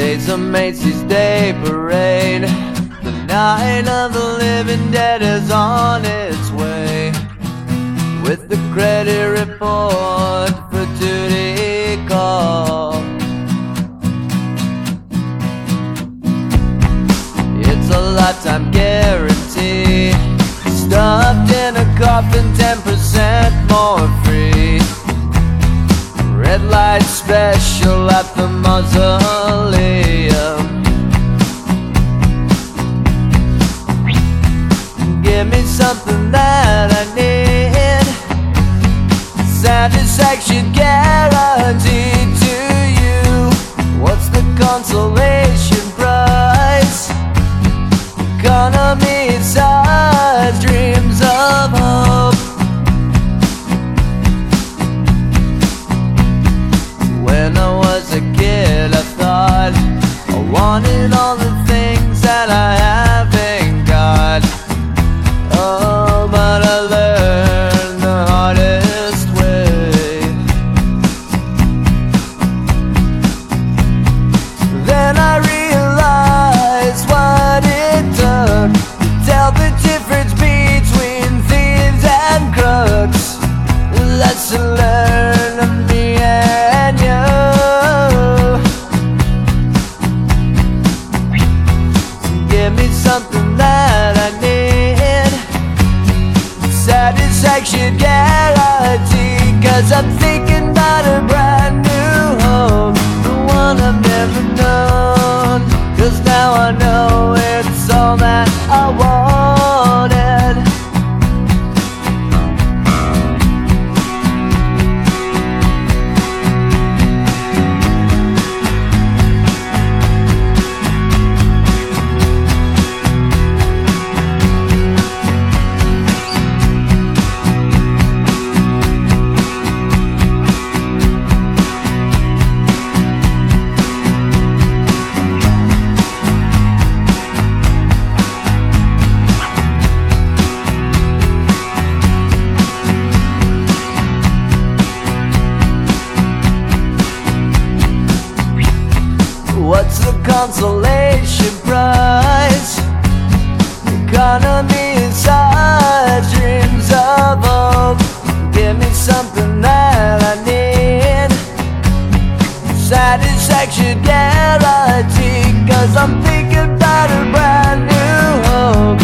Today's a Macy's Day Parade. The night of the living dead is on its way. With the credit report for duty call. It's a lifetime guarantee. Stuffed in a coffin, 10% more free. Red light special at the mausoleum. Give me something that I need. Satisfaction guaranteed to you. What's the consolation price? Economy size Satisfaction guarantee. Cause I'm thinking What's the consolation prize? The economy inside dreams of old. Give me something that I need. Satisfaction guarantee, cause I'm thinking about a brand new home.